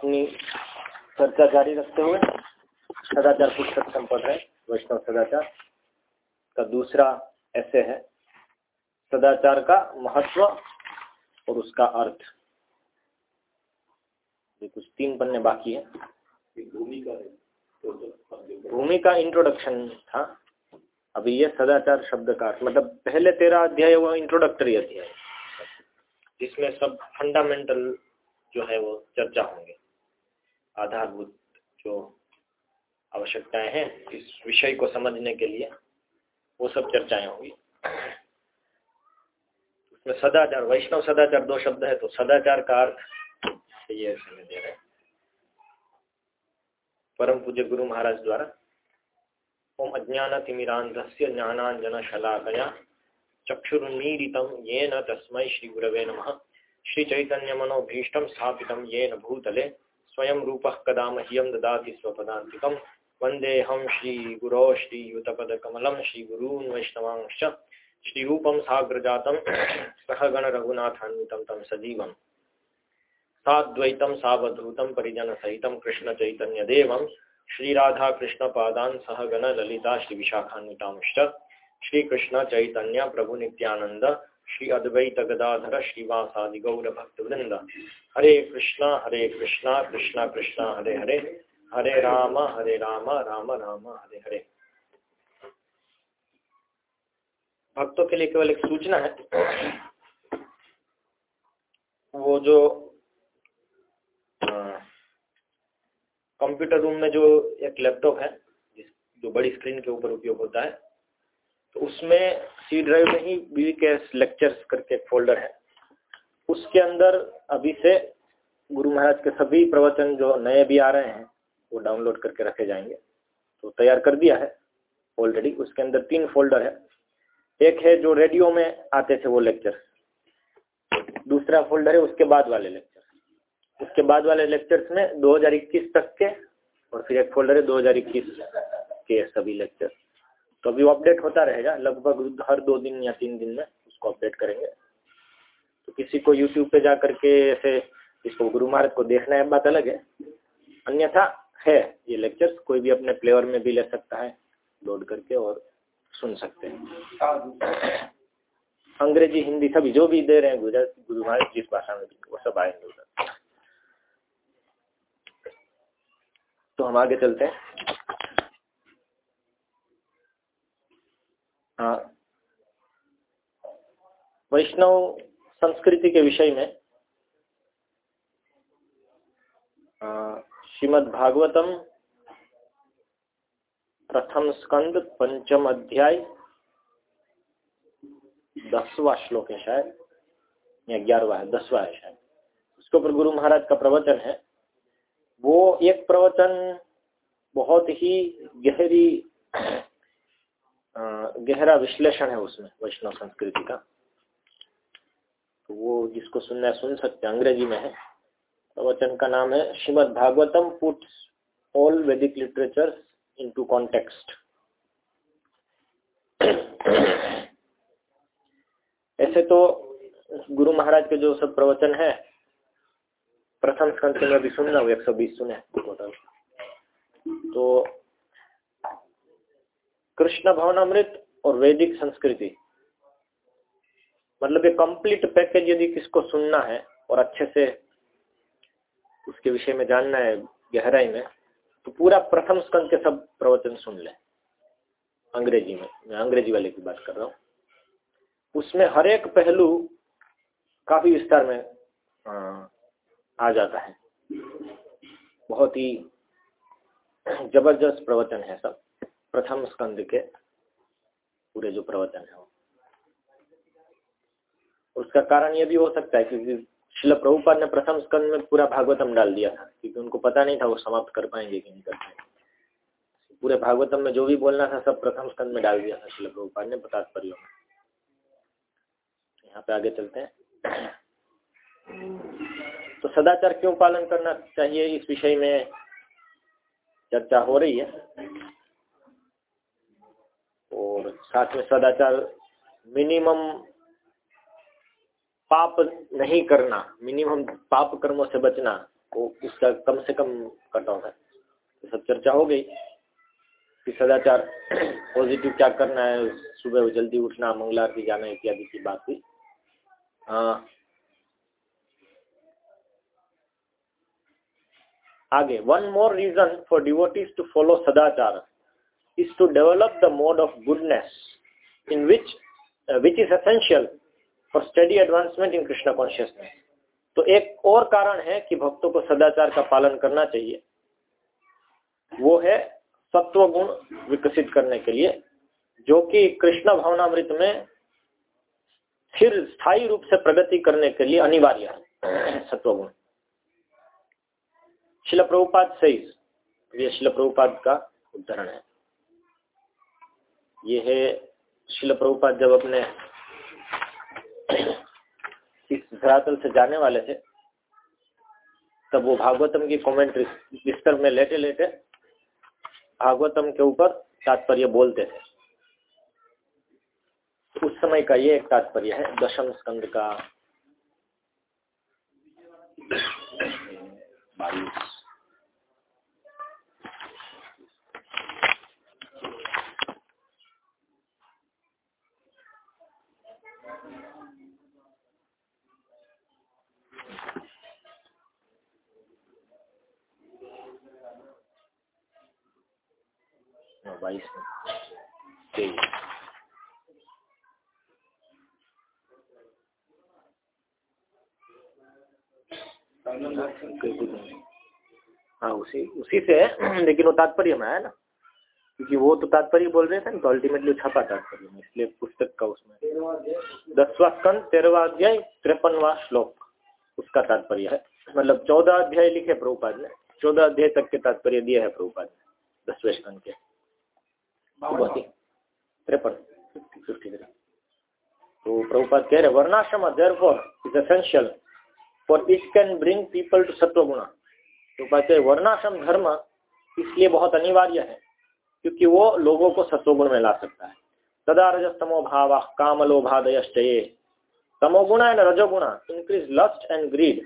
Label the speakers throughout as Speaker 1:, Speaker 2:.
Speaker 1: अपनी चर्चा जारी रखते हुए सदाचार पुस्तक हम रहे वैष्णव सदाचार का दूसरा ऐसे है। सदाचार का महत्व और उसका अर्थ। ये कुछ तीन पन्ने बाकी है। भूमि का इंट्रोडक्शन था। अभी ये सदाचार शब्द का मतलब पहले तेरा अध्याय वो इंट्रोडक्टरी अध्याय। जिसमें सब फंडामेंटल जो है वो चर्चा होंगे। आधारभूत जो आवश्यकताएँ हैं इस विषय को समझने के लिए, वो सब चर्चाएँ होंगी। उसमें सदाचार, वैष्णव सदाचार दो शब्द है तो सदाचार का अर्थ ये समय दे रहे परम पूज्य गुरु महाराज द्वारा, ओम अज्ञान तिमिरांधस्य ज्ञानांजन शलाकया चक्षुरुन्मीलितं येन तस्मै श्रीगुरवे नमः। श्रीचैतन्यमनोभीष्टं स्थापितं येन भूतले स्वयं रूपः कदा मह्यं ददाति स्वपदान्तिकं वन्देऽहं श्रीगुरो श्रीयुतपदकमलं श्रीगुरून् वैष्णवांश्च। श्रीरूपं साग्रजातं सहगणरघुनाथान्वितं तं सजीवम्। साद्वैतं सावधूतं परिजनसहितं कृष्णचैतन्यदेवं श्री कृष्ण चैतन्य प्रभु नित्यानंद श्री अद्वैत गदाधर श्रीवासादि गौर भक्त वृंद हरे कृष्णा हरे कृष्णा कृष्णा कृष्णा, हरे हरे। हरे राम हरे राम राम राम, हरे हरे। भक्तों के लिए केवल एक सूचना है। वो जो कंप्यूटर रूम में जो एक लैपटॉप है जो बड़ी स्क्रीन के ऊपर उपयोग होता है तो उसमें सी ड्राइव में ही बी के लेक्चर्स करके एक फोल्डर है। उसके अंदर अभी से गुरु महाराज के सभी प्रवचन जो नए भी आ रहे हैं, वो डाउनलोड करके रखे जाएँगे। तो तैयार कर दिया है। ऑलरेडी उसके अंदर तीन फोल्डर है। एक है जो रेडियो में आते थे वो लेक्चर दूसरा फोल्डर है उसके बाद वाले लेक्चर उसके बाद वाले लेक्चर्स में 2021 तक के और फिर एक फोल्डर है 2021 के सभी लेक्चर तो अभी अपडेट होता रहेगा, लगभग हर दो दिन या तीन दिन में उसको अपडेट करेंगे। तो किसी को यूट्यूब पे जा करके ऐसे इसको गुरु महाराज को देखना है, बात अलग है। अन्यथा है ये लेक्चर्स कोई भी अपने प्लेयर में भी ले सकता है लोड करके और सुन सकते हैं। अंग्रेज़ी, हिंदी सभी जो भी दे रहे हैं गुजरात गुरु महाराज जिस भाषा में वो सब आएँगे उधर। तो हम आगे चलते हाँ। वैष्णव संस्कृति के विषय में श्रीमद् भागवतम प्रथम स्कंद, पंचम अध्याय, दसवा श्लोक है शायद, या ग्यारहवा है, दसवा है शायद। उसके ऊपर गुरु महाराज का प्रवचन है। वो एक प्रवचन बहुत ही गहरी गहरा विश्लेषण है उसमें वैष्णव संस्कृति का। तो वो जिसको सुनना है, सुन सकते हैं। अंग्रेज़ी में है। प्रवचन का नाम है Shrimad Bhagavatam puts all Vedic literature into context. ऐसे तो गुरु महाराज के जो सब प्रवचन है, प्रथम स्कंद में भी सुनना वो एक सौ बीस सुने टोटल तो कृष्ण भवन अमृत और वैदिक संस्कृति। मतलब ये कंप्लीट पैकेज यदि किसको सुनना है और अच्छे से उसके विषय में जानना है, गहराई में तो पूरा प्रथम स्कंद के सब प्रवचन सुन ले। अंग्रेज़ी में, मैं अंग्रेज़ी वाले की बात कर रहा हूँ। उसमें हर एक पहलू काफ़ी विस्तार में आ जाता है। बहुत ही ज़बरदस्त प्रवचन है सब। प्रथम स्कंद के पूरे जो प्रवचन है उसका कारण ये भी हो सकता है क्योंकि शिल प्रभुपाद ने प्रथम स्कंद में पूरा भागवतम डाल दिया था, क्योंकि उनको पता नहीं था वो समाप्त कर पाएँगे कि नहीं कर पाएँगे। पूरे भागवतम में जो भी बोलना था सब प्रथम स्कंद में डाल दिया था शिल प्रभुपाद ने तात्पर्य में। यहाँ पे आगे चलते हैं। तो सदाचार क्यों पालन करना चाहिए, इस विषय में चर्चा हो रही है। और साथ में सदाचार मिनिमम पाप नहीं करना मिनिमम पाप कर्मों से बचना, वो उसका कम से कम कट ऑफ़ है। तो सब चर्चा हो गई कि सदाचार पॉजिटिव क्या करना है, सुबह जल्दी उठना मंगला आरती जाना, इत्यादि की बात हुई। आगे one more reason for devotees to follow sadachar is to develop the mode of goodness in which which is essential for study advancement in Krishna consciousness तो एक और कारण है कि भक्तों को सदाचार का पालन करना चाहिए। वो है सत्व गुण विकसित करने के लिए, जो कि कृष्ण भावनामृत में फिर स्थायी रूप से प्रगति करने के लिए अनिवार्य है सत्व गुण शिल प्रभुपाद सही, ये शिल प्रभुपाद का उदाहरण है। ये है शिल प्रभुपाद जब अपने इस धरातल से जाने वाले थे तब वो भागवतम की कमेंट्री बिस्तर में लेटे लेटे भागवतम के ऊपर तात्पर्य बोलते थे उस समय का ये एक तात्पर्य है, दशम स्कंद का। बाईस हाँ उसी उसी से है, लेकिन वो तात्पर्य में है ना, क्योंकि वो तो तात्पर्य बोल रहे थे ना तो अल्टीमेटली छपा तात्पर्य में, इसलिए पुस्तक का उसमें दसवा स्कंद, तेरहवा अध्याय, तिरपनवा श्लोक, उसका तात्पर्य है। मतलब चौदह अध्याय लिखे प्रभुपाद ने, चौदह अध्याय तक के तात्पर्य दिए है प्रभुपाद ने, दसवें स्कंद के। तिरपन फिफ्टी थ्री तो प्रभुपाद कह रहे, varnashrama therefore is essential for it can bring people to sattva guna. तो कहते वर्णाश्रम धर्म इसलिए बहुत अनिवार्य है, क्योंकि वो लोगों को सत्वगुण में ला सकता है। तदा रजस्तमो भाव काम लोभादयश्चये tamoguna and rajoguna increase lust and greed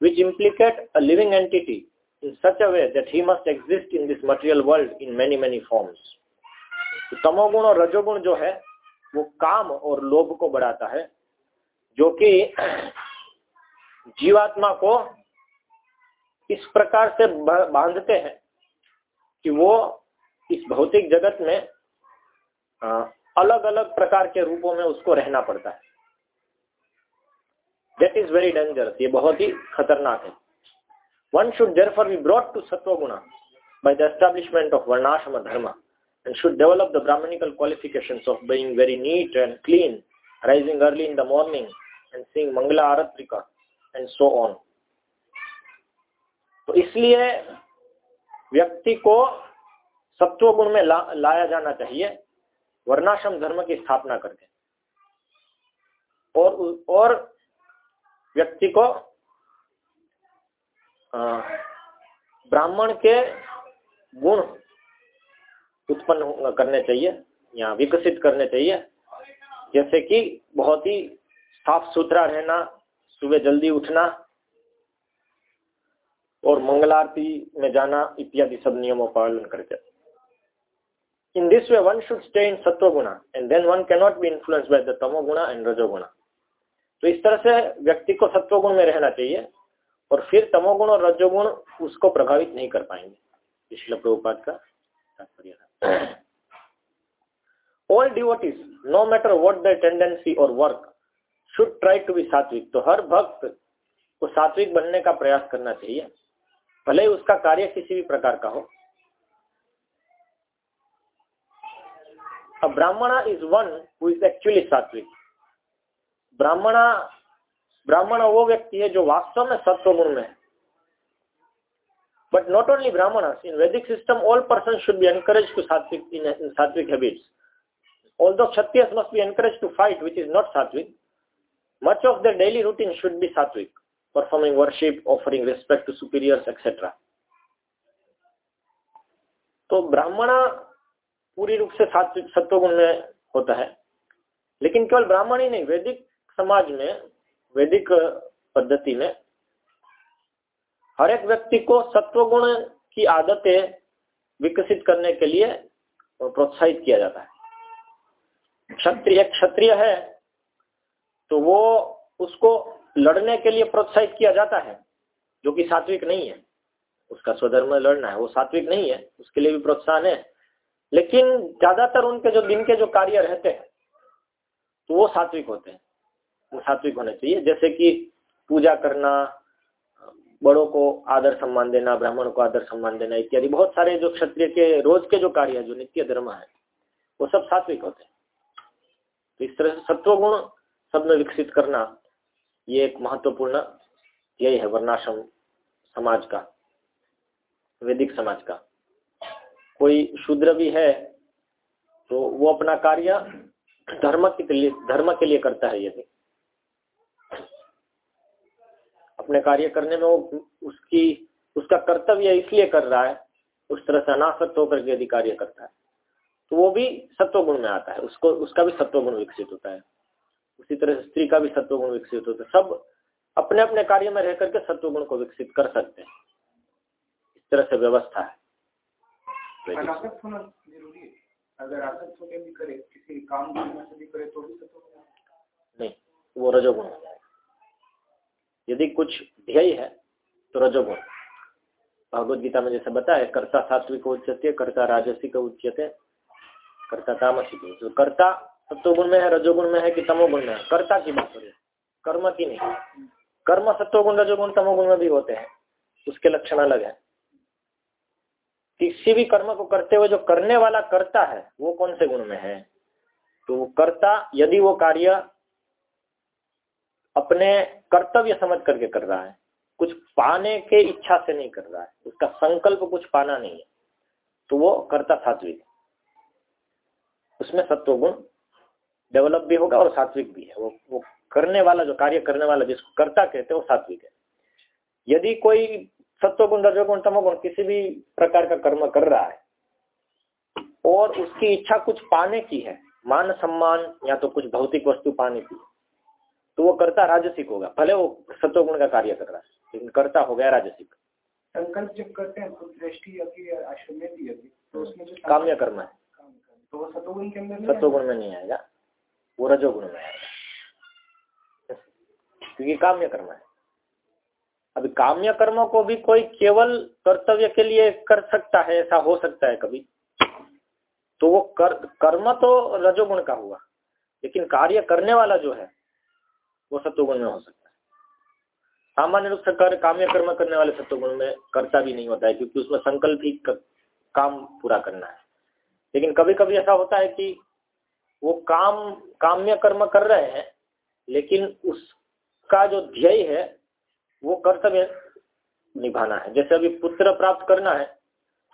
Speaker 1: which implicate a living entity in such a way that he must exist in this material world in many many forms. तो तमोगुण और रजोगुण जो है, वो काम और लोभ को बढ़ाता है, जो कि जीवात्मा को इस प्रकार से बांधते हैं कि वो इस भौतिक जगत में अलग अलग प्रकार के रूपों में उसको रहना पड़ता है। देट इज़ वेरी डेंजरस ये बहुत ही खतरनाक है। One should therefore be brought to sattvaguna by the establishment of varnashrama dharma and should develop the Brahmanical qualifications of being very neat and clean, rising early in the morning and seeing Mangala Aratrika and so on. तो इसलिए व्यक्ति को सत्व गुण में ला, लाया जाना चाहिए वर्णाश्रम धर्म की स्थापना करके और और व्यक्ति को ब्राह्मण के गुण उत्पन्न करने चाहिए, या विकसित करने चाहिए। जैसे कि बहुत ही साफ़ सुथरा रहना, सुबह जल्दी उठना और मंगलारती में जाना इत्यादि सब नियमों का पालन करके। In this way one should stay in sattvaguna and then one cannot be influence by the tamoguna and rajoguna तो इस तरह से व्यक्ति को सत्व गुण में रहना चाहिए, और फिर तमोगुण और रजोगुण उसको प्रभावित नहीं कर पाएँगे। इसलिए प्रभुपात का तात्पर्य All devotees, no matter what their tendency or work, should try to be सात्विक तो हर भक्त को सात्विक बनने का प्रयास करना चाहिए। भले ही उसका कार्य किसी भी प्रकार का हो। Brahmana is one who is actually sattvik. Brahmana ब्राह्मण वो व्यक्ति है जो वास्तव में सत्वगुण में है। But not only Brahmanas, in Vedic system, all persons should be encouraged to sattvic, in, in sattvic habits. Although Kshatriyas must be encouraged to fight, which is not sattvic, much of their daily routine should be sattvic, performing worship, offering respect to superiors, etc. तो ब्राह्मणा पूरी रूप से सात्विक सत्वगुण में होता है लेकिन केवल ब्राह्मण ही नहीं वैदिक समाज में वैदिक पद्धति में हर एक व्यक्ति को सत्वगुण की आदतें विकसित करने के लिए प्रोत्साहित किया जाता है। क्षत्रिय क्षत्रिय है तो वो उसको लड़ने के लिए प्रोत्साहित किया जाता है, जो कि सात्विक नहीं है। उसका स्वधर्म लड़ना है, वो सात्विक नहीं है, उसके लिए भी प्रोत्साहन है। लेकिन ज़्यादातर उनके जो दिन के जो कार्य रहते हैं तो वो सात्विक होते हैं, वो सात्विक होने चाहिए। जैसे कि पूजा करना बड़ों को आदर सम्मान देना, ब्राह्मण को आदर सम्मान देना इत्यादि। बहुत सारे जो क्षत्रिय के, रोज के जो कार्य है, जो नित्य धर्म है, वो सब सात्विक होते हैं। तो इस तरह से सत्वगुण सब में विकसित करना, ये एक महत्वपूर्ण यही है वर्णाश्रम समाज का, वैदिक समाज का। कोई शूद्र भी है तो वो अपना कार्य धर्म के लिए, धर्म के लिए करता है यदि अपने कार्य करने में वो उसकी उसका कर्तव्य इसलिए कर रहा है उस तरह से अनासक्त होकर के यदि कार्य करता है तो वो भी सत्वगुण में आता है उसको उसका भी सत्वगुण विकसित होता है। उसी तरह से स्त्री का भी सत्वगुण विकसित होता है। सब अपने अपने कार्य में रह करके सत्वगुण को विकसित कर सकते हैं। इस तरह से व्यवस्था है।
Speaker 2: अगर आसक्त होकर भी करे किसी काम से भी करे तो भी
Speaker 1: नहीं वो रजोगुण हो। यदि कुछ ध्येय है तो रजोगुण। भगवत गीता में जैसे बताया, कर्ता सात्विक उच्चते, कर्ता राजसिक उच्चते, कर्ता तामसिक जो कर्ता सत्वगुण में है, रजोगुण में है कि तमोगुण में है? कर्ता की बात हो रही है। कर्म की नहीं। कर्म सत्वगुण, रजोगुण, तमोगुण में भी होते हैं। उसके लक्षण अलग है। किसी भी कर्म को करते हुए जो करने वाला करता है, वो कौन से गुण में है? तो कर्ता, यदि वो कार्य अपने कर्तव्य समझ करके कर रहा है। कुछ पाने के इच्छा से नहीं कर रहा है। उसका संकल्प कुछ पाना नहीं है। तो वो कर्ता सात्विक उसमें सत्व गुण डेवलप भी होगा और सात्विक भी है। वो वो करने वाला जो कार्य करने वाला जिसको कर्ता कहते हैं, वो सात्विक है। यदि कोई सत्वगुण, रजोगुण, तमोगुण किसी भी प्रकार का कर्म कर रहा है और उसकी इच्छा कुछ पाने की है, मान सम्मान या तो कुछ भौतिक वस्तु पाने की तो वो कर्ता राजसिक होगा भले वो सत्वगुण का कार्य कर रहा है लेकिन कर्ता हो गया राजसिक।
Speaker 2: संकल्प जब करते हैं तो दृष्टि आश्रम में भी तो उसमें जो
Speaker 1: काम्य कर्म है।
Speaker 2: तो वो सत्वगुण के अंदर
Speaker 1: सत्वगुण में नहीं आएगा वो रजोगुण में आएगा। क्योंकि काम्य कर्म है। अभी काम्य कर्म को भी कोई केवल कर्तव्य के लिए कर सकता है ऐसा हो सकता है कभी। तो वो कर, कर्म तो रजोगुण का हुआ लेकिन कार्य करने वाला जो है वो सत्वगुण में हो सकता है। सामान्य रूप से कर काम्य कर्म करने वाले सत्वगुण में कर्ता भी नहीं होता है, क्योंकि उसमें संकल्प ही काम पूरा करना है। लेकिन कभी कभी ऐसा होता है कि वो काम, काम्य कर्म कर रहे हैं, लेकिन उसका जो ध्येय है, वो कर्तव्य निभाना है। जैसे अभी पुत्र प्राप्त करना है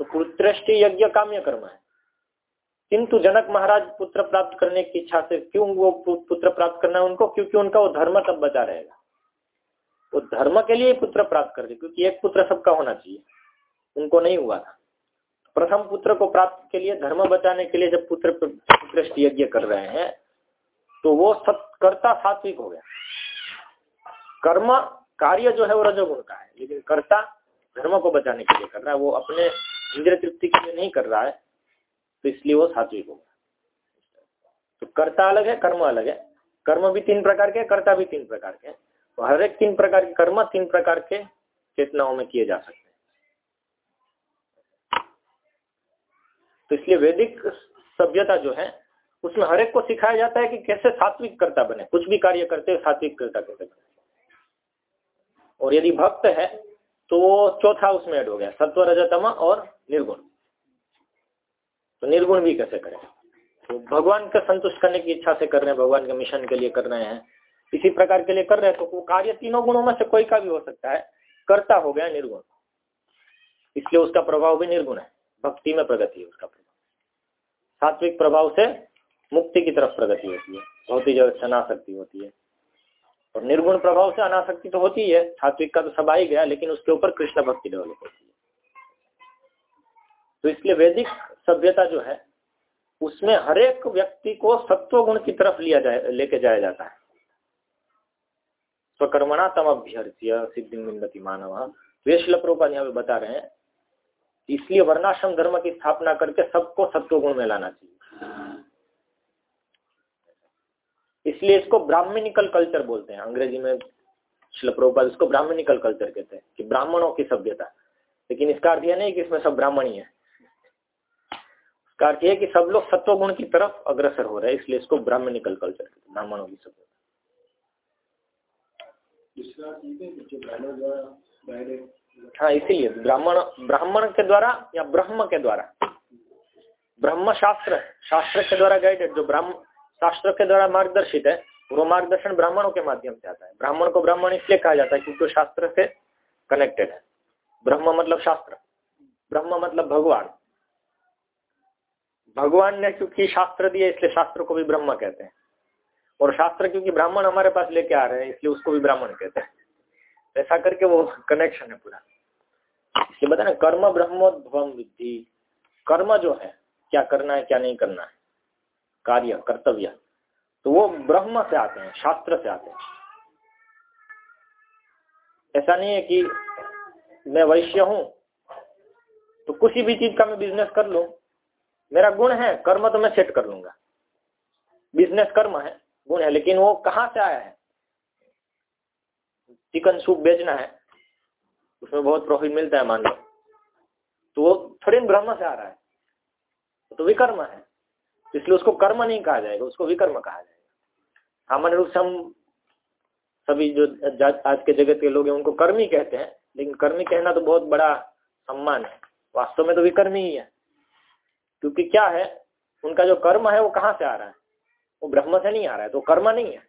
Speaker 1: तो पुत्रष्टि यज्ञ काम्य कर्म है। किंतु जनक महाराज पुत्र प्राप्त करने की इच्छा से क्यों वो पुत्र प्राप्त करना है उनको? क्योंकि उनका वो धर्म तब बचा रहेगा। वो धर्म के लिए पुत्र प्राप्त कर क्योंकि एक पुत्र सबका होना चाहिए। उनको नहीं हुआ था। प्रथम पुत्र को प्राप्त के लिए, धर्म बचाने के लिए जब पुत्र पुत्र यज्ञ कर रहे हैं तो वो कर्ता सात्विक हो गया। कर्म कार्य जो है वो रजोगुण का है, लेकिन कर्ता धर्म को बचाने के लिए कर रहा है। वो अपने इंद्र तृप्ति के लिए नहीं कर रहा है। तो इसलिए वो सात्विक होगा। तो कर्ता अलग है, कर्म अलग है। कर्म भी तीन प्रकार के, कर्ता भी तीन प्रकार के। तो हर एक तीन प्रकार के कर्म तीन प्रकार के चेतनाओं में किए जा सकते हैं। तो इसलिए वैदिक सभ्यता जो है, उसमें हर एक को सिखाया जाता है कि कैसे सात्विक कर्ता बने। कुछ भी कार्य करते हुए सात्विक कर्ता कैसे बने। और यदि भक्त है तो वो चौथा उसमें ऐड हो गया, सत्व रजतम और निर्गुण। तो निर्गुण भी कैसे करें? तो भगवान का संतुष्ट करने की इच्छा से कर रहे हैं, भगवान के मिशन के लिए कर रहे हैं। इसी प्रकार के लिए कर रहे हैं तो वो कार्य तीनों गुणों में से कोई का भी हो सकता है। कर्ता हो गया निर्गुण। इसलिए उसका प्रभाव भी निर्गुण है। भक्ति में प्रगति है उसका प्रभाव। सात्विक प्रभाव से मुक्ति की तरफ़ प्रगति होती है। भौतिक जगत से अनाशक्ति होती है। और निर्गुण प्रभाव से अनाशक्ति तो होती है सात्विक का तो सब आ ही गया, लेकिन उसके ऊपर कृष्ण भक्ति डेवलप होती है। तो इसलिए वैदिक सभ्यता जो है, उसमें हरेक व्यक्ति को सत्व गुण की तरफ़ लिया जाए, लेके जाया जाता है। स्वकर्मणा तम अभ्यर्थ्य सिद्धि मानव। वे शिल यहाँ पे बता रहे हैं इसलिए वर्णाश्रम धर्म की स्थापना करके सबको सत्व गुण में लाना चाहिए। इसलिए इसको ब्राह्मणिकल कल्चर बोलते हैं। अंग्रेज़ी में शिल प्रभुपाद इसको ब्राह्मणिकल कल्चर कहते हैं कि ब्राह्मणों की सभ्यता। लेकिन इसका अर्थ यह नहीं कि इसमें सब ब्राह्मण ही है। इसका अर्थ यह कि सब लोग सत्व गुण की तरफ़ अग्रसर हो रहे हैं इसलिए इसको ब्राह्मणिकल कल्चर हैं ब्राह्मणों की सभ्यता हाँ इसीलिए ब्राह्मण ब्राह्मण के द्वारा या ब्रह्म के द्वारा। ब्रह्म शास्त्र शास्त्र के द्वारा गाइडेड जो ब्राह्मण शास्त्र के द्वारा मार्गदर्शित है वो मार्गदर्शन ब्राह्मणों के माध्यम से आता है। ब्राह्मण को ब्राह्मण इसलिए कहा जाता है क्योंकि शास्त्र से कनेक्टेड है। ब्रह्म मतलब शास्त्र ब्रह्म मतलब भगवान। भगवान ने क्योंकि शास्त्र दिया, इसलिए शास्त्र को भी ब्रह्म कहते हैं। और शास्त्र क्योंकि ब्राह्मण हमारे पास लेके आ रहे हैं, इसलिए उसको भी ब्राह्मण कहते हैं। ऐसा करके वो कनेक्शन है पूरा। इसलिए बता ना कर्म ब्रह्मोद्भवम विद्धि। कर्म जो है, क्या करना है, क्या नहीं करना है? कार्य, कर्तव्य। तो वो ब्रह्म से आते हैं, शास्त्र से आते हैं। ऐसा नहीं है कि मैं वैश्य हूँ तो किसी भी चीज़ का मैं बिज़नेस कर लू मेरा गुण है, कर्म तो मैं सेट कर लूँगा। बिज़नेस कर्म है, गुण है, लेकिन वो कहाँ से आया है? चिकन सूप बेचना है, उसमें बहुत प्रॉफिट मिलता है, मान लो। तो वो थोड़ी ब्रह्म से आ रहा है। तो विकर्म है इसलिए उसको कर्म नहीं कहा जाएगा, उसको विकर्म कहा जाएगा। सामान्य रूप से हम सभी जो आज के जगत के लोग हैं, उनको कर्मी कहते हैं, लेकिन कर्मी कहना तो बहुत बड़ा सम्मान है। वास्तव में तो विकर्मी ही है। क्योंकि क्या है, उनका जो कर्म है वो कहाँ से आ रहा है? वो ब्रह्म से नहीं आ रहा है तो कर्म नहीं है।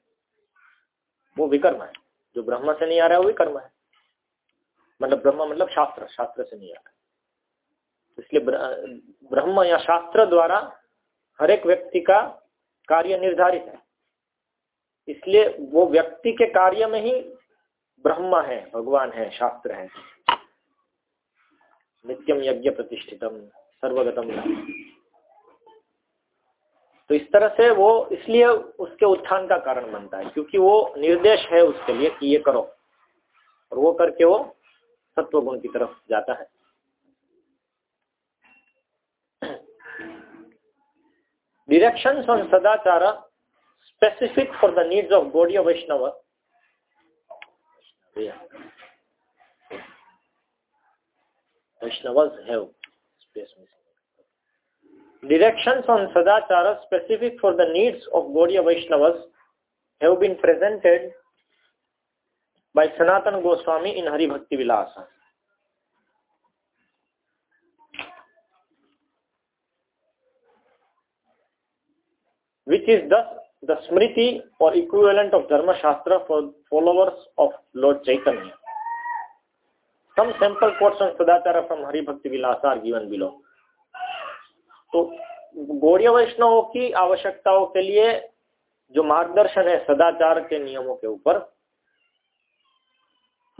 Speaker 1: वो विकर्म है। जो ब्रह्म से नहीं आ रहा है, वो विकर्म है। मतलब ब्रह्म मतलब शास्त्र शास्त्र से नहीं आ रहा है। इसलिए ब्रह्म या शास्त्र द्वारा हर एक व्यक्ति का कार्य निर्धारित है। इसलिए वो व्यक्ति के कार्य में ही ब्रह्म है, भगवान है, शास्त्र है। नित्यम यज्ञ प्रतिष्ठितम, सर्वगतम तो इस तरह से वो इसलिए उसके उत्थान का कारण बनता है, क्योंकि वो निर्देश है उसके लिए कि ये करो। और वो करके वो सत्व गुण की तरफ़ जाता है। Direction on sadachar specific for the needs of body of Vaishnava वैष्णव है स्पेस में Directions on sadachara specific for the needs of Gaudiya Vaishnavas have been presented by Sanatan Goswami in Hari Bhakti Vilasa. which is thus the Smriti or equivalent of Dharma Shastra for followers of Lord Chaitanya. Some sample quotes on Sadachara from Hari Bhakti Vilasa are given below. तो गौड़ीय वैष्णव की आवश्यकताओं के लिए जो मार्गदर्शन है सदाचार के नियमों के ऊपर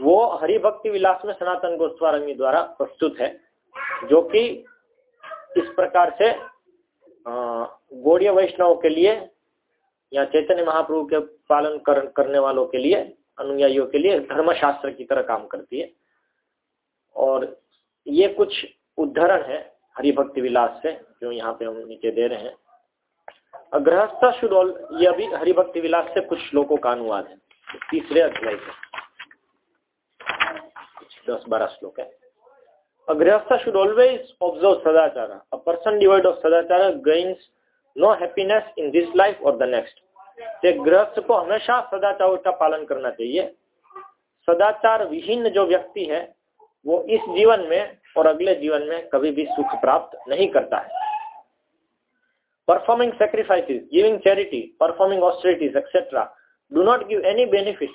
Speaker 1: वो हरि भक्ति विलास में सनातन गोस्वामी द्वारा प्रस्तुत है जो कि इस प्रकार से गौड़ीय वैष्णव के लिए या चैतन्य महाप्रभु के पालन कर, करने वालों के लिए अनुयायियों के लिए धर्मशास्त्र की तरह काम करती है। और ये कुछ उदाहरण है हरिभक्ति विलास से, जो यहाँ पे हम नीचे दे रहे हैं। गृहस्थ ऑल ये अभी हरिभक्ति विलास से कुछ श्लोकों का अनुवाद है। तीसरे अध्याय से। दस बारह श्लोक है। A grihastha should always observe sadachara. A person devoid of sadachara gains no happiness in this life or the next. एक गृहस्थ को हमेशा सदाचार का पालन करना चाहिए। सदाचार विहीन जो व्यक्ति है, वो इस जीवन में और अगले जीवन में कभी भी सुख प्राप्त नहीं करता है। Performing sacrifices giving charity performing austerities etcetera do not give any benefit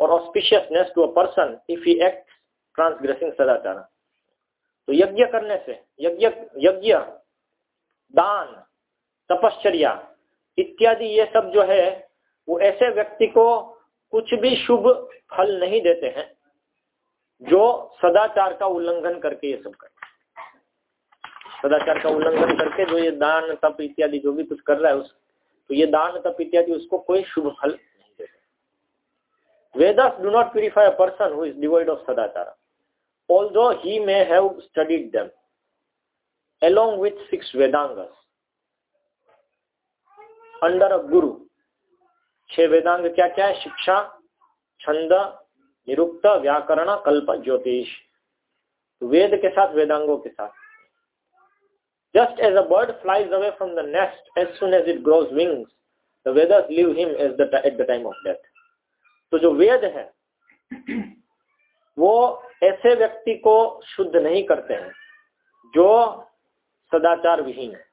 Speaker 1: और auspiciousness to a person if he act transgressing sadachar तो यज्ञ करने से, यज्ञ यज्ञ, दान, तपश्चर्या, इत्यादि ये सब जो है, वो ऐसे व्यक्ति को कुछ भी शुभ फल नहीं देते हैं। जो सदाचार का उल्लंघन करके ये सब करते सदाचार का उल्लंघन करके जो ये दान, तप इत्यादि जो भी कुछ कर रहा है उस तो ये दान, तप इत्यादि उसको कोई शुभ फल नहीं देते Vedas do not purify a person who is devoid of sadachar. Although he may have studied them, along with six Vedangas, under a guru. छह वेदांग क्या क्या है? शिक्षा, छंद निरुक्त व्याकरण कल्प ज्योतिष। वेद के साथ, वेदांगों के साथ। Just as a bird flies away from the nest as soon as it grows wings the Vedas leave him at the time time of death तो जो वेद है, वो ऐसे व्यक्ति को शुद्ध नहीं करते हैं, जो सदाचार विहीन है।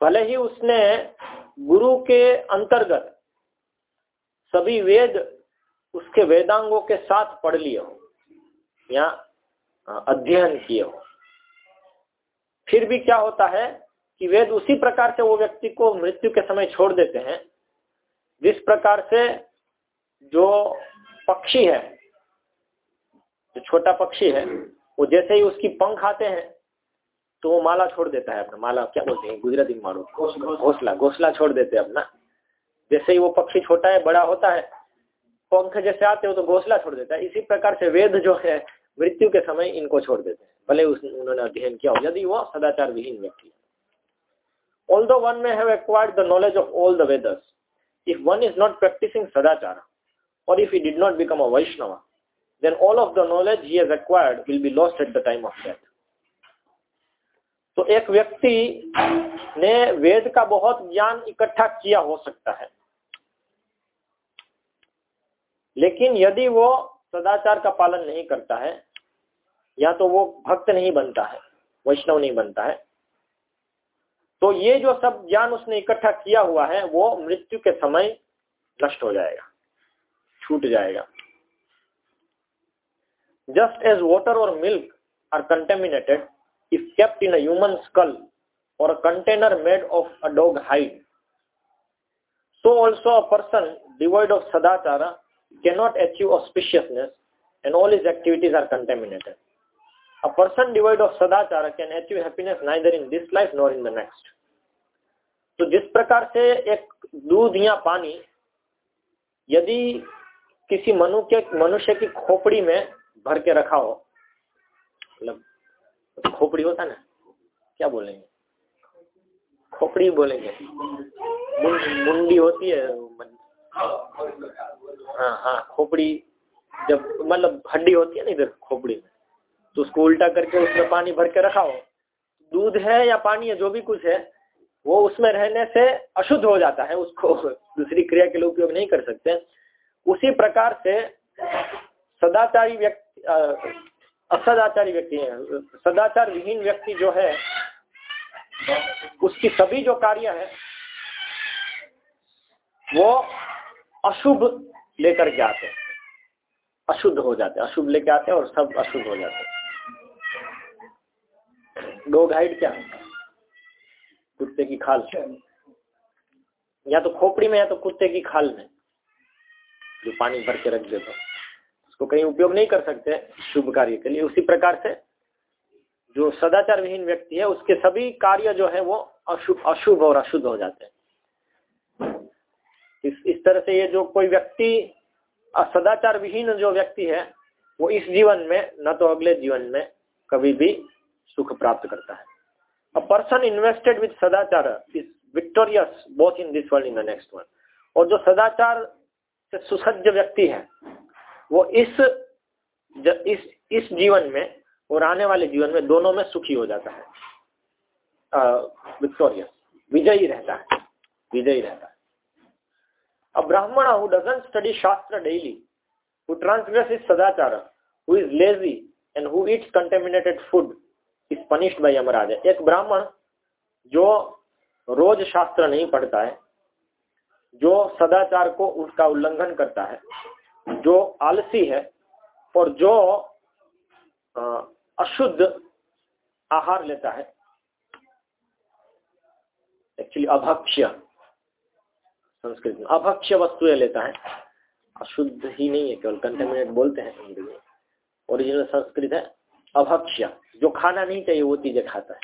Speaker 1: भले ही उसने गुरु के अंतर्गत सभी वेद उसके वेदांगों के साथ पढ़ लिए हो, या अध्ययन किए हो। फिर भी क्या होता है कि वेद उसी प्रकार से वो व्यक्ति को मृत्यु के समय छोड़ देते हैं, जिस प्रकार से जो पक्षी है, जो छोटा पक्षी है, वो जैसे ही उसकी पंख आते हैं तो वो माला छोड़ देता है अपना। माला क्या बोलते हैं? गुजराती मारो। घोसला। घोसला छोड़ देते हैं अपना। जैसे ही वो पक्षी छोटा है, बड़ा होता है पंख जैसे आते हैं, वो तो घोसला छोड़ देता है। इसी प्रकार से वेद जो है, मृत्यु के समय इनको छोड़ देते हैं। भले उस, उन्होंने अध्ययन किया हो, यदि वो सदाचार विहीन व्यक्ति although one may have knowledge of all the Vedas if one is not practicing sadachar और if he did not become a Vaishnava then all of the knowledge he has acquired will be lost at the time of death तो एक व्यक्ति ने वेद का बहुत ज्ञान इकट्ठा किया हो सकता है। लेकिन यदि वो सदाचार का पालन नहीं करता है, या तो वो भक्त नहीं बनता है, वैष्णव नहीं बनता है तो ये जो सब ज्ञान उसने इकट्ठा किया हुआ है, वो मृत्यु के समय नष्ट हो जाएगा, छूट जाएगा। जस्ट एज वॉटर और milk are contaminated if kept in a human skull और container made of a dog hide so also a person devoid of sadachara cannot achieve auspiciousness and all his activities are contaminated. A person devoid of sadachara can achieve happiness neither in this life nor in the next. तो जिस प्रकार से एक दूध या पानी यदि किसी मनु के मनुष्य की खोपड़ी में भर के रखा हो मतलब तो खोपड़ी होता ना क्या बोलेंगे खोपड़ी बोलेंगे मुंडी होती है हाँ हाँ खोपड़ी जब मतलब हड्डी होती है ना इधर खोपड़ी में तो उसको उल्टा करके उसमें पानी भर के रखा हो दूध है या पानी है, जो भी कुछ है, वो उसमें रहने से अशुद्ध हो जाता है, उसको दूसरी क्रिया के लिए उपयोग नहीं कर सकते। उसी प्रकार से सदाचारी व्यक्ति असदाचारी व्यक्ति है, सदाचार विहीन व्यक्ति जो है, उसकी सभी जो कार्य है, वो अशुभ लेकर के आते अशुद्ध हो जाते अशुभ लेके आते और सब अशुद्ध हो जाते डोग हाइट क्या कुत्ते की खाल। या तो खोपड़ी में या तो कुत्ते की खाल में, जो पानी भर के रख देता उसको कहीं उपयोग नहीं कर सकते शुभ कार्य के लिए। उसी प्रकार से जो सदाचार विहीन व्यक्ति है, उसके सभी कार्य जो है वो अशुभ अशुभ और अशुद्ध हो जाते हैं। इस इस तरह से ये जो कोई व्यक्ति सदाचार विहीन जो व्यक्ति है, वो इस जीवन में, न तो अगले जीवन में कभी भी सुख प्राप्त करता है। A person invested with sadachar is victorious both in this world in the next world और जो सदाचार से सुसज्ज व्यक्ति है, वो इस इस इस जीवन में और आने वाले जीवन में दोनों में सुखी हो जाता है। विक्टोरियस विजयी रहता है, विजयी रहता है। अब brahmana who doesn't study shastra daily who transgresses sadachar who is lazy and who eats contaminated food is punished by एक ब्राह्मण जो रोज शास्त्र नहीं पढ़ता है, जो सदाचार को उसका उल्लंघन करता है, जो आलसी है, और जो अशुद्ध आहार लेता है एक्चुअली अभक्ष्य। संस्कृत में। अभक्ष्य वस्तुएँ लेता है। अशुद्ध ही नहीं है केवल कंटेमिनेट बोलते हैं अंग्रेज़ी ओरिजिनल संस्कृत है अभक्ष्य। जो खाना नहीं चाहिए वो चीज़ें खाता है।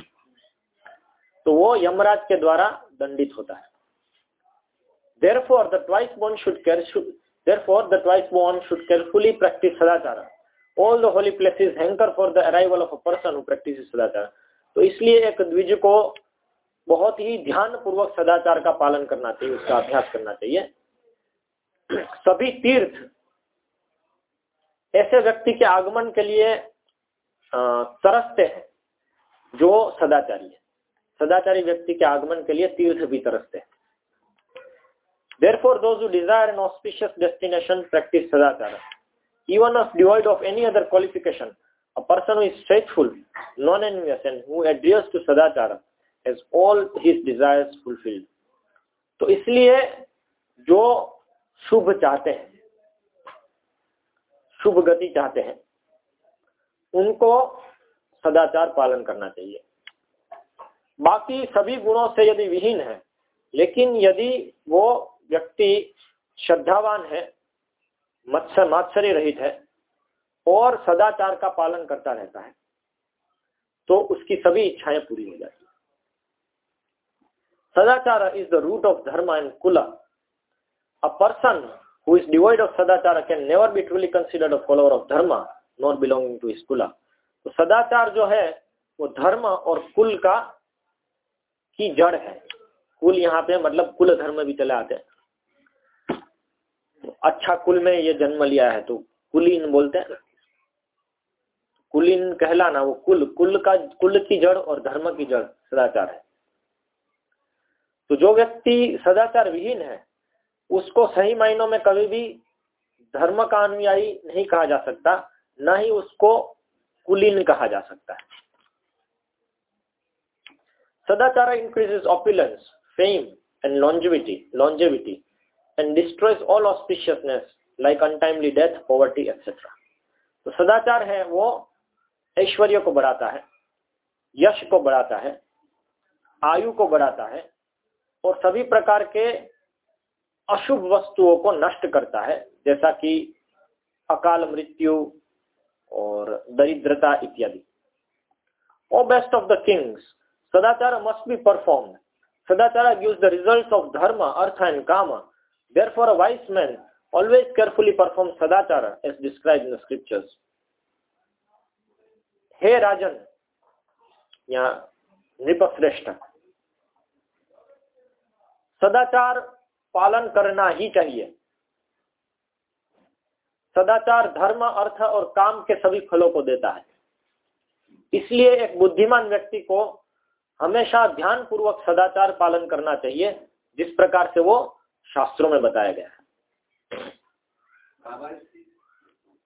Speaker 1: तो वो यमराज के द्वारा दंडित होता है। Therefore the twice born should care Therefore, the twice born should carefully practice sadachara, all the holy places hanker for the arrival of a person practice sadachar तो इसलिए एक द्विज को बहुत ही ध्यान पूर्वक सदाचार का पालन करना चाहिए, उसका अभ्यास करना चाहिए। सभी तीर्थ ऐसे व्यक्ति के आगमन के लिए तरसते हैं, जो सदाचारी है। सदाचारी व्यक्ति के आगमन के लिए तीर्थ भी तरसते हैं। Therefore those desire an auspicious destination practice sadachar. Even of devoid of any other qualification a person is faithful non envious to sadachara has all his desires fulfilled. तो इसलिए जो शुभ चाहते हैं, शुभ गति चाहते हैं, उनको सदाचार पालन करना चाहिए बाकी सभी गुणों से यदि विहीन है, लेकिन यदि वो व्यक्ति श्रद्धावान है, मत्सर, मात्सर्य रहित है, और सदाचार का पालन करता रहता है तो उसकी सभी इच्छाएँ पूरी हो जाती sadachar is the root of dharma and kula a person who is devoid of sadachar can never be truly considered a follower of dharma not belonging to his kula तो सदाचार जो है वो धर्म और कुल का की जड़ है कुल यहाँ पे मतलब कुल धर्म भी चले आते हैं अच्छा कुल में ये जन्म लिया है तो कुलीन बोलते हैं कुलीन कहलाना वो कुल कुल का कुल की जड़ और धर्म की जड़ सदाचार है तो जो व्यक्ति सदाचार विहीन है उसको सही मायनों में कभी भी धर्म का अनुयायी नहीं कहा जा सकता न ही उसको कुलीन कहा जा सकता है sadachar increases opulence fame and longevity longevity and destroys all auspiciousness like untimely death, poverty, etc. तो सदाचार है वो ऐश्वर्य को बढ़ाता है यश को बढ़ाता है आयु को बढ़ाता है और सभी प्रकार के अशुभ वस्तुओं को नष्ट करता है जैसा कि अकाल मृत्यु और दरिद्रता इत्यादि। O best of the kings sadachar must be perform sadachar gives the results of dharma artha and kama Therefore, a wise man always carefully performs sadachara as described in the scriptures. हे राजन या नृपश्रेष्ठ। सदाचार पालन करना ही चाहिए। सदाचार धर्म, अर्थ और काम के सभी फलों को देता है। इसलिए एक बुद्धिमान व्यक्ति को हमेशा ध्यान पूर्वक सदाचार पालन करना चाहिए, जिस प्रकार से वो शास्त्रों में बताया गया है।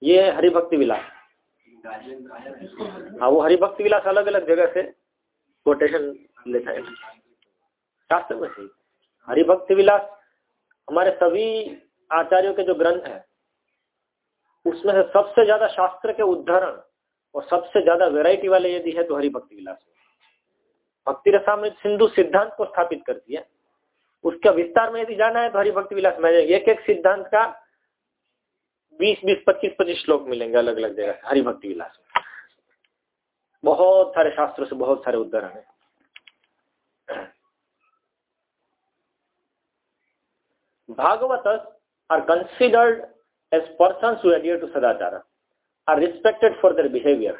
Speaker 1: ये हरिभक्ति विलास। हाँ वो हरिभक्ति विलास अलग अलग जगह से कोटेशन लेता है। शास्त्र में सही। हरिभक्ति विलास, हमारे सभी आचार्यों के जो ग्रंथ है, उसमें से सबसे ज़्यादा शास्त्र के उदाहरण और सबसे ज़्यादा वेराइटी वाले यदि है तो हरिभक्ति विलास भक्ति रसामृत सिंधु सिद्धांत को स्थापित करती है उसका विस्तार में यदि जाना है तो हरिभक्ति विलास में एक एक सिद्धांत का बीस बीस, पच्चीस पच्चीस श्लोक मिलेंगे अलग अलग जगह हरिभक्ति विलास में। बहुत सारे शास्त्रों से बहुत सारे उदाहरण है। Bhagavat are considered as person who adhere to sadachara are respected for their behavior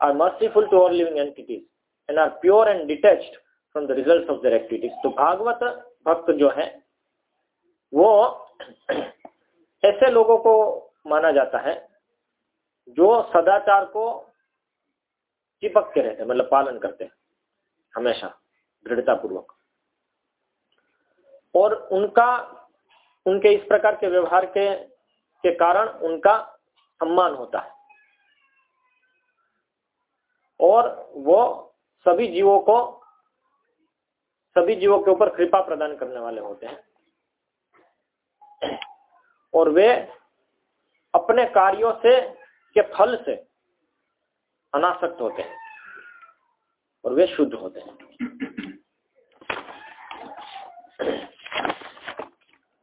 Speaker 1: are merciful to all living entities and are pure and detached from the results of their activities तो भागवत भक्त जो है वो ऐसे लोगों को माना जाता है जो सदाचार को चिपक के रहते मतलब पालन करते हैं हमेशा दृढ़ता पूर्वक और उनका उनके इस प्रकार के व्यवहार के के कारण उनका सम्मान होता है। और वो सभी जीवों को, सभी जीवों के ऊपर कृपा प्रदान करने वाले होते हैं। और वे अपने कार्यों से, के फल से अनासक्त होते हैं और वे शुद्ध होते हैं।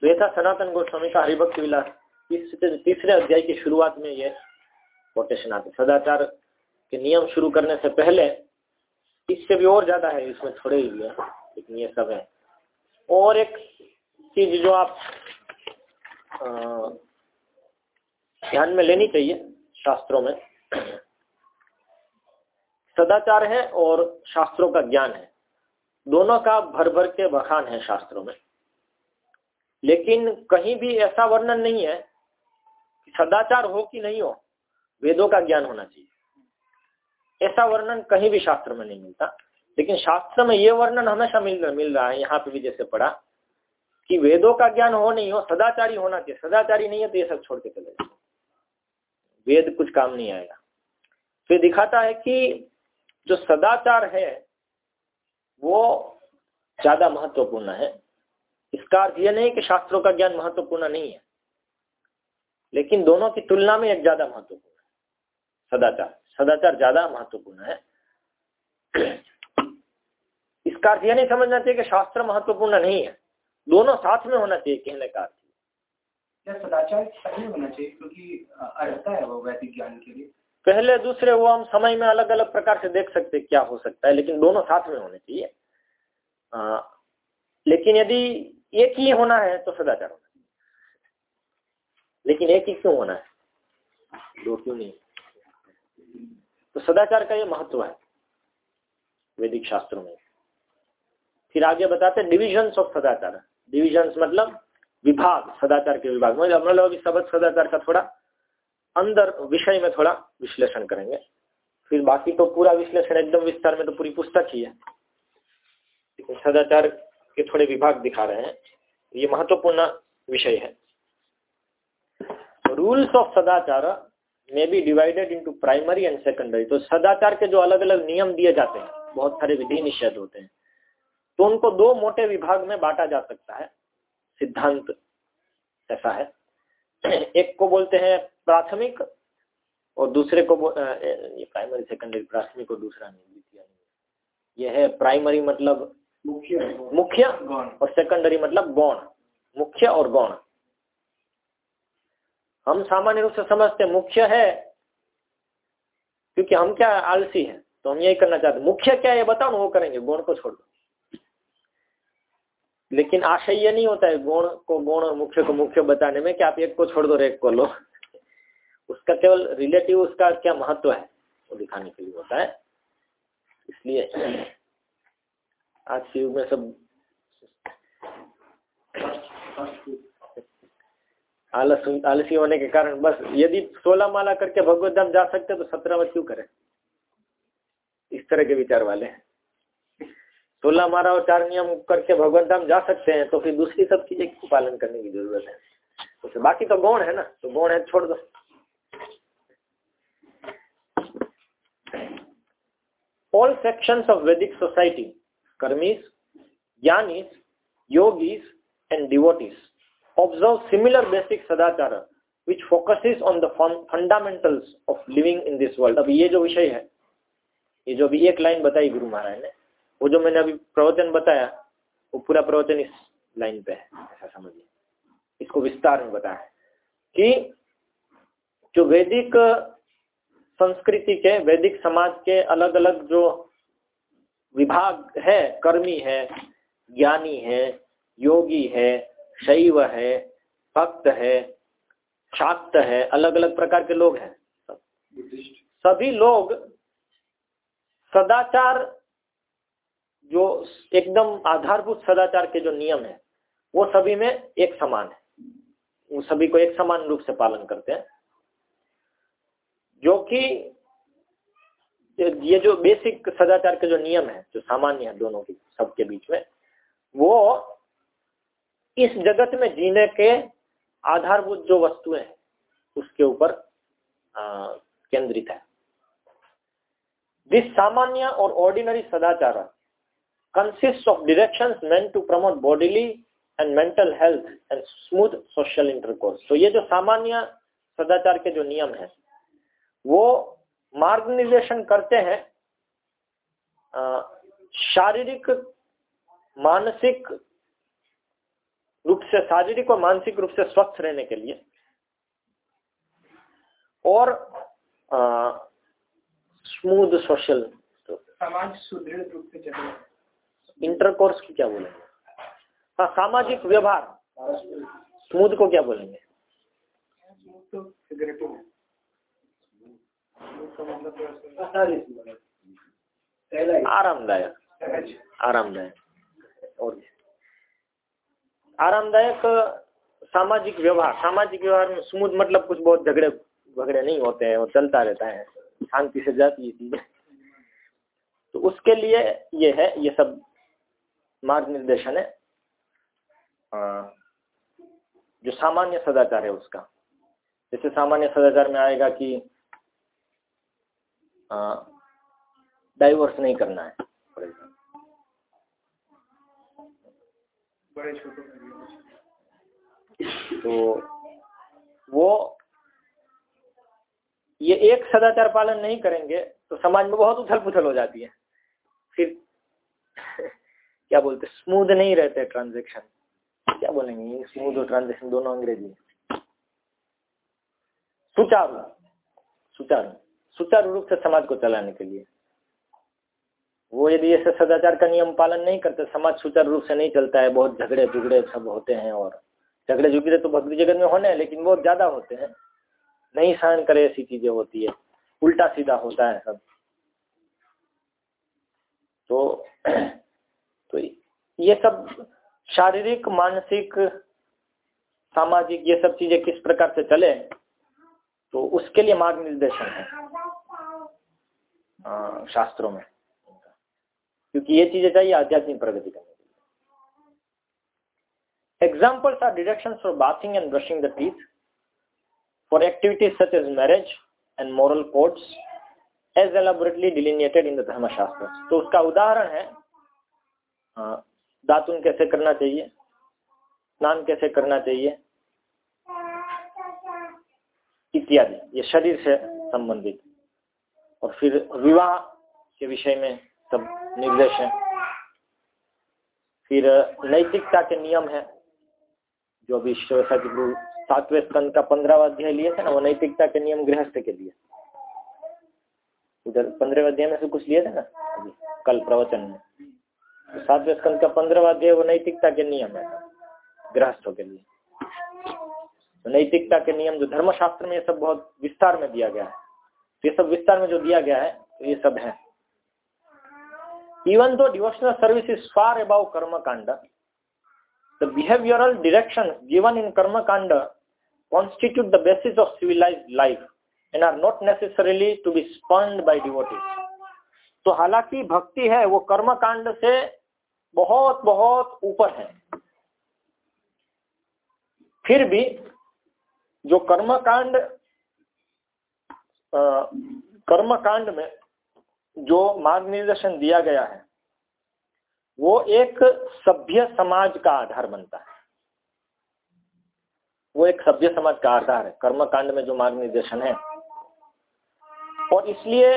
Speaker 1: तो ये था सनातन गोस्वामी का हरिभक्त विलास तीसरे अध्याय की शुरुआत में ये कोटेशन आते सदाचार के नियम शुरू करने से पहले इससे भी और ज़्यादा है, इसमें थोड़े ही है लेकिन ये सब है। और एक चीज़ जो आप ध्यान में लेनी चाहिए शास्त्रों में। सदाचार है और शास्त्रों का ज्ञान है। दोनों का भर भर के बखान है शास्त्रों में। लेकिन कहीं भी ऐसा वर्णन नहीं है कि सदाचार हो कि नहीं हो, वेदों का ज्ञान होना चाहिए। ऐसा वर्णन कहीं भी शास्त्र में नहीं मिलता। लेकिन शास्त्र में ये वर्णन हमेशा मिल मिल रहा है, यहाँ पे भी जैसे पढ़ा कि वेदों का ज्ञान हो नहीं हो, सदाचारी होना चाहिए। सदाचारी नहीं है तो ये सब छोड़ के चले जाए वेद कुछ काम नहीं आएगा। फिर दिखाता है कि जो सदाचार है, वो ज़्यादा महत्वपूर्ण है। इसका अर्थ यह नहीं कि शास्त्रों का ज्ञान महत्वपूर्ण नहीं है लेकिन दोनों की तुलना में एक ज़्यादा महत्वपूर्ण है। सदाचार सदाचार ज़्यादा महत्वपूर्ण है। इसका अर्थ यह नहीं समझना चाहिए कि शास्त्र महत्वपूर्ण नहीं है। दोनों साथ में होना चाहिए कहने का अर्थ
Speaker 2: सदाचार सही होना चाहिए? क्योंकि अर्हता है वो वैदिक ज्ञान के लिए।
Speaker 1: पहले दूसरे वो हम समय में अलग अलग प्रकार से देख सकते क्या हो सकता है लेकिन दोनों साथ में होने चाहिए। आ, लेकिन यदि एक ही होना है तो सदाचार होना लेकिन एक ही क्यों होना है? दो क्यों नहीं? तो सदाचार का ये महत्व है वैदिक शास्त्रों में। फिर आगे बताते हैं डिविजन्स ऑफ़ सदाचार। डिविजन्स मतलब विभाग, सदाचार के विभाग। मतलब अभी सबक सदाचार का थोड़ा अंदर विषय में थोड़ा विश्लेषण करेंगे। फिर बाकी तो पूरा विश्लेषण एकदम विस्तार में तो पूरी पुस्तक ही है। सदाचार के थोड़े विभाग दिखा रहे हैं। ये महत्वपूर्ण विषय है। Rules of sadachar may be divided into primary and secondary तो सदाचार के जो अलग अलग नियम दिए जाते हैं, बहुत सारे विधि निषेध होते हैं। तो उनको दो मोटे विभाग में बांटा जा सकता है। सिद्धांत ऐसा है। एक को बोलते हैं प्राथमिक, और दूसरे को ये प्राइमरी सेकेंडरी प्राथमिक और दूसरा नहीं। द्वितीय यह है प्राइमरी मतलब
Speaker 2: मुख्य
Speaker 1: मुख्य और सेकेंडरी मतलब गौण। मुख्य और गौण। हम सामान्य रूप से समझते मुख्य है क्योंकि हम क्या आलसी है तो हम यही करना चाहते मुख्य क्या है बताओ ना वो करेंगे गौण को छोड़ दो। लेकिन आशय ये नहीं होता है गौण को गौण और मुख्य को मुख्य बताने में कि आप एक को छोड़ दो एक को लो। उसका केवल रिलेटिव उसका क्या महत्व है वो दिखाने के लिए होता है। इसलिए आज के युग में सब आलस आलसी होने के कारण बस यदि सोलह माला करके भगवत धाम जा सकते तो सत्रह में क्यों करें? इस तरह के विचार वाले हैं। सोलह मारा और चार नियम करके भगवान धाम जा सकते हैं तो फिर दूसरी सब चीज़ें को पालन करने की ज़रूरत है? तो बाकी तो गौण है ना तो गौण है छोड़ दो। All sections of Vedic society, karmis, jnanis, yogis and devotees observe similar basic sadachar which focuses on the fundamentals of living in this world अभी ये जो विषय है, ये जो अभी एक लाइन बताई गुरु महाराज ने, वो जो मैंने अभी प्रवचन बताया, वो पूरा प्रवचन इस लाइन पे है, ऐसा समझिए। इसको विस्तार में बताया कि जो वैदिक संस्कृति के, वैदिक समाज के अलग अलग जो विभाग है कर्मी है ज्ञानी है योगी है शैव है भक्त है शाक्त है अलग अलग प्रकार के लोग हैं। सभी लोग सदाचार जो एकदम आधारभूत सदाचार के जो नियम है वो सभी में एक समान है। वो सभी को एक समान रूप से पालन करते हैं। जो कि ये जो बेसिक सदाचार के जो नियम है, जो सामान्य है दोनों के, सबके बीच में, वो इस जगत में जीने के आधारभूत जो वस्तुएँ हैं, उसके ऊपर केंद्रित है दिस सामान्य और ऑर्डिनरी सदाचार consists of directions meant to promote bodily and mental health and smooth social intercourse. तो ये जो सामान्य सदाचार के जो नियम है, वो मार्ग निर्देशन करते हैं शारीरिक मानसिक रूप से शारीरिक और मानसिक रूप से स्वस्थ रहने के लिए और स्मूथ सोशल
Speaker 2: समाज सुदृढ़ रूप से चले
Speaker 1: इंटरकोर्स को क्या बोलेंगे? हाँ सामाजिक व्यवहार। स्मूथ को क्या बोलेंगे? आरामदायक। आरामदायक। और आरामदायक, सामाजिक व्यवहार। सामाजिक व्यवहार में स्मूथ मतलब कुछ बहुत झगड़े झगड़े नहीं होते हैं, वो चलता रहता है। शांति से जाती है चीज़ें। तो उसके लिए ये है, ये सब मार्ग निर्देशन है जो सामान्य सदाचार है उसका। जैसे सामान्य सदाचार में आएगा कि डाइवोर्स नहीं करना है। तो वो ये एक सदाचार पालन नहीं करेंगे तो समाज में बहुत उथल पुथल हो जाती है। फिर क्या बोलते स्मूथ नहीं रहते ट्रांजेक्शन क्या बोलेंगे? स्मूथ और ट्रांजेक्शन दोनों अंग्रेज़ी सुचारू। सुचारू। सुचारू रूप से समाज को चलाने के लिए। वो यदि ऐसे सदाचार का नियम पालन नहीं करते, समाज सुचारू रूप से नहीं चलता है, बहुत झगड़े झुगड़े सब होते हैं और झगड़े झुगड़े तो भक्ति जगत में होने हैं, लेकिन बहुत ज़्यादा होते हैं। नहीं सहन करे ऐसी चीज़ें होती है। उल्टा सीधा होता है सब। तो तो ये सब शारीरिक, मानसिक, सामाजिक ये सब चीज़ें किस प्रकार से चले तो उसके लिए मार्ग निर्देशन है। शास्त्रों में। क्योंकि ये चीज़ें चाहिए आध्यात्मिक प्रगति करने के लिए। Examples are direction for bathing and brushing the teeth for activities such as marriage and moral codes as elaborately delineated in the Dharmashastra तो उसका उदाहरण है दातुन कैसे करना चाहिए, स्नान कैसे करना चाहिए, इत्यादि। ये शरीर से संबंधित। और फिर विवाह के विषय में सब निर्देश है। फिर नैतिकता के नियम है, जो अभी सातवें स्कंद का पंद्रहवा अध्याय लिए थे ना, वो नैतिकता के नियम गृहस्थ के लिए। उधर पंद्रहवा अध्याय में से कुछ लिए थे ना, अभी कल प्रवचन में। तो सातवें स्कंद का पंद्रहवा अध्याय वो नैतिकता के नियम है, गृहस्थों के लिए। तो नैतिकता के नियम जो धर्मशास्त्र में ये सब बहुत विस्तार में दिया गया है। तो ये सब विस्तार में जो दिया गया है तो ये सब है। Even though devotional service is far above karma kanda the behavioral direction given in karma kanda constitute the basis of civilize life and are not necessarily to be spurned by devotees तो हालाँकि भक्ति है, वो कर्म कांड से बहुत बहुत ऊपर है। फिर भी जो कर्म कांड कर्म कांड में जो मार्ग निर्देशन दिया गया है, वो एक सभ्य समाज का आधार बनता है। वो एक सभ्य समाज का आधार है कर्म कांड में जो मार्ग निर्देशन है। और इसलिए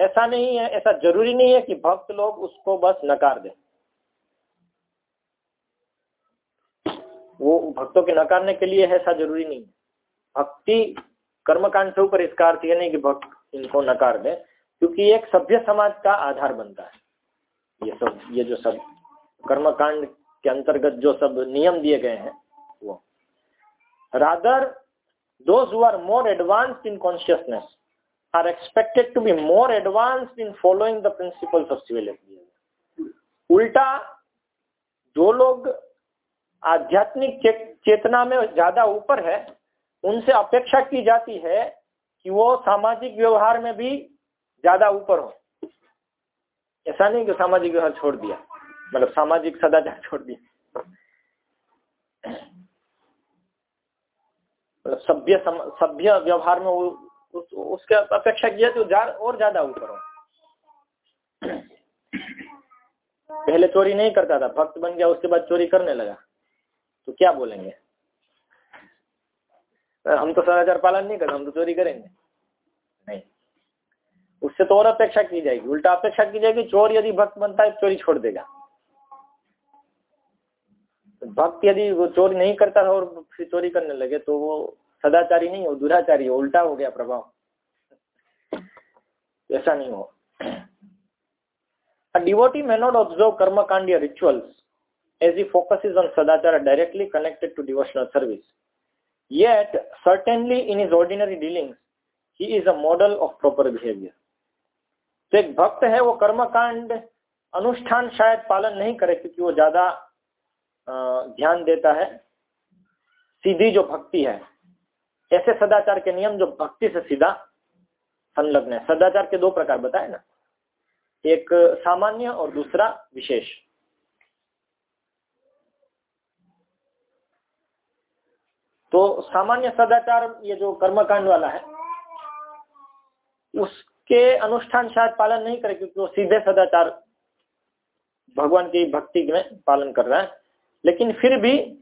Speaker 1: ऐसा नहीं है, ऐसा ज़रूरी नहीं है कि भक्त लोग उसको बस नकार दें। वो भक्तों के नकारने के लिए ऐसा ज़रूरी नहीं है। भक्ति कर्मकांड से ऊपर इसका अर्थ यह नहीं कि भक्त इनको नकार दे, क्योंकि एक सभ्य समाज का आधार बनता है। ये सब, ये जो सब कर्मकांड के अंतर्गत जो सब नियम दिए गए हैं, वो। Rather those are more advanced in consciousness are expected to be more advanced in following the principles of civil उल्टा, जो लोग आध्यात्मिक चेतना में ज़्यादा ऊपर है उनसे अपेक्षा की जाती है कि वो सामाजिक व्यवहार में भी ज़्यादा ऊपर हो। ऐसा नहीं कि सामाजिक व्यवहार छोड़ दिया मतलब सामाजिक सदाचार छोड़ दिया। मतलब सभ्य सभ्य व्यवहार में उस, उसके अपेक्षा किया तो जा, और ज़्यादा ऊपर हो। पहले चोरी नहीं करता था भक्त बन गया उसके बाद चोरी करने लगा। तो क्या बोलेंगे? हम तो सदाचार पालन नहीं करते, हम तो चोरी करेंगे। नहीं। उससे तो और अपेक्षा की जाएगी। उल्टा अपेक्षा की जाएगी, चोर यदि भक्त बनता है चोरी छोड़ देगा। भक्त यदि वो चोरी नहीं करता और फिर चोरी करने लगे तो वो सदाचारी नहीं हो दुराचारी हो उल्टा हो गया प्रभाव। ऐसा नहीं हो A devotee may not observe karma kandiya rituals as he focuses on sadachara directly connected to service. Yet, certainly in his ordinary dealings, he is a model of proper behavior. तो एक भक्त है वो कर्मकांड अनुष्ठान शायद पालन नहीं करे क्योंकि वो ज़्यादा ध्यान देता है। सीधी जो भक्ति है ऐसे सदाचार के नियम जो भक्ति से सीधा संलग्न है। सदाचार के दो प्रकार बताए ना? एक सामान्य और दूसरा विशेष। तो सामान्य सदाचार ये जो कर्मकांड वाला है, उसके अनुष्ठान शायद पालन नहीं करे, क्योंकि वो सीधे सदाचार भगवान की भक्ति में पालन कर रहा है। लेकिन फिर भी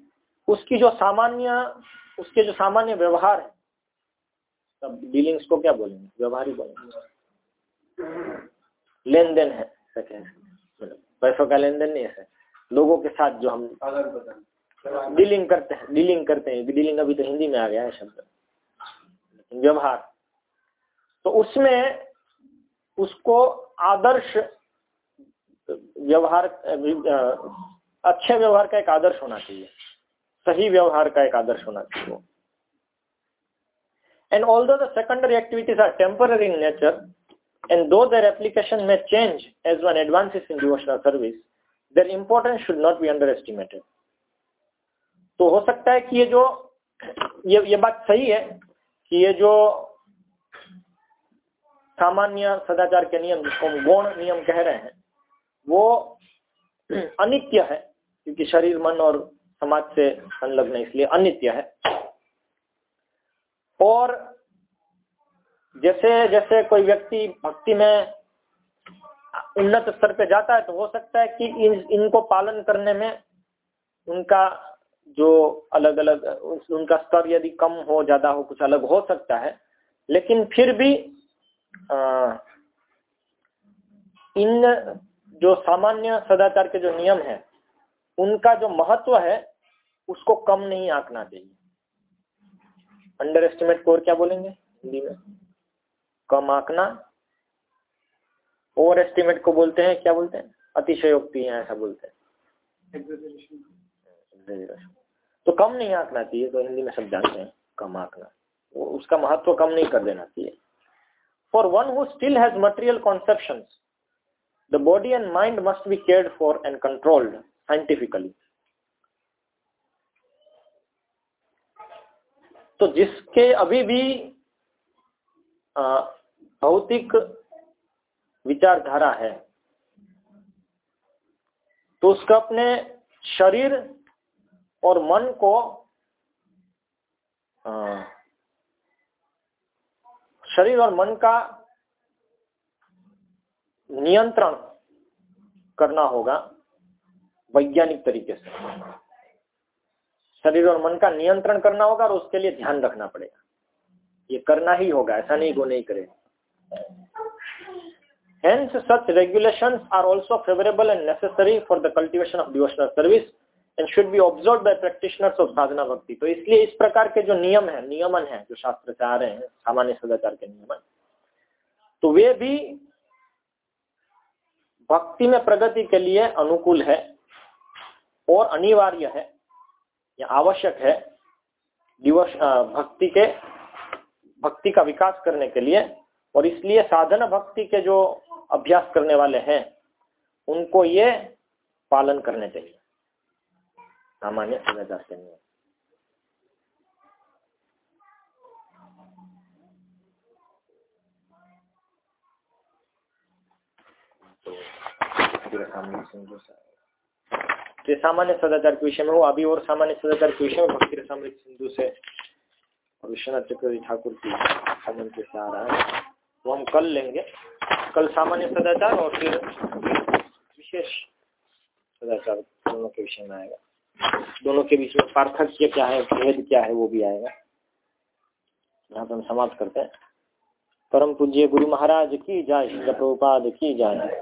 Speaker 1: उसकी जो सामान्य, उसके जो सामान्य व्यवहार है तब डीलिंग्स को क्या बोलेंगे? व्यवहार ही बोलेंगे। लेन देन है। पैसों का लेन देन नहीं है। लोगों के साथ जो हम डीलिंग करते हैं, डीलिंग करते हैं डीलिंग अभी तो हिंदी में आ गया है शब्द। व्यवहार। तो उसमें उसको आदर्श व्यवहार, अच्छे व्यवहार का एक आदर्श होना चाहिए। सही व्यवहार का एक आदर्श होना चाहिए। And all the secondary activities are temporary in nature and though their application may change as one advances in devotional service their importance should not be under estimated तो हो सकता है कि ये जो, ये ये बात सही है कि ये जो सामान्य सदाचार के नियम जिसको हम गौण नियम कह रहे हैं, वो अनित्य है, क्योंकि शरीर, मन और समाज से संलग्न इसलिए अनित्य है। और जैसे जैसे कोई व्यक्ति भक्ति में उन्नत स्तर पे जाता है तो हो सकता है कि इन, इनको पालन करने में उनका जो अलग अलग उनका स्तर यदि कम हो ज़्यादा हो कुछ अलग हो सकता है। लेकिन फिर भी आ, इन जो सामान्य सदाचार के जो नियम है उनका जो महत्व है उसको कम नहीं आंकना चाहिए। अंडर एस्टिमेट को और क्या बोलेंगे हिंदी में? कम आंकना। ओवर एस्टिमेट को बोलते हैं क्या बोलते हैं? अतिशयोक्ति है ऐसा बोलते हैं। तो कम नहीं आंकना चाहिए तो हिंदी में सब जानते हैं, कम आंकना। उसका महत्व कम नहीं कर देना चाहिए। For one who still has material conception the body and mind must be cared for and controlled scientifically तो जिसके अभी भी भौतिक विचारधारा है तो उसका अपने शरीर और मन को आ, शरीर और मन का नियंत्रण करना होगा वैज्ञानिक तरीके से। शरीर और मन का नियंत्रण करना होगा और उसके लिए ध्यान रखना पड़ेगा। ये करना ही होगा ऐसा नहीं वो नहीं करेगा। Hence such regulation are also favorable and necessary for the cultivation of devotional service and should be observed by practitioners of sadhana bhakti. तो इसलिए इस प्रकार के जो नियम है, नियमन है, जो शास्त्र से आ रहे हैं, सामान्य सदाचार के नियमन तो वे भी भक्ति में प्रगति के लिए अनुकूल है और अनिवार्य है, या आवश्यक है, दिवस भक्ति के, भक्ति का विकास करने के लिए और इसलिए साधन भक्ति के जो अभ्यास करने वाले हैं, उनको ये पालन करने चाहिए सामान्य सदाचार के नियम तो तो सामान्य सदाचार के विषय में वो अभी और सामान्य सदाचार के विषय में भक्ति रसामृत सिंधु से और विश्वनाथ चक्रवर्ती ठाकुर की संबंध से आ रहा है वो हम कल लेंगे कल सामान्य सदाचार और फिर विशेष सदाचार दोनों के विषय में आएगा दोनों के बीच में पार्थक्य क्या है, भेद क्या है, वो भी आएगा। यहाँ पर हम समाप्त करते हैं। परम पूज्य गुरु महाराज की जाय प्रभुपाद की जाय।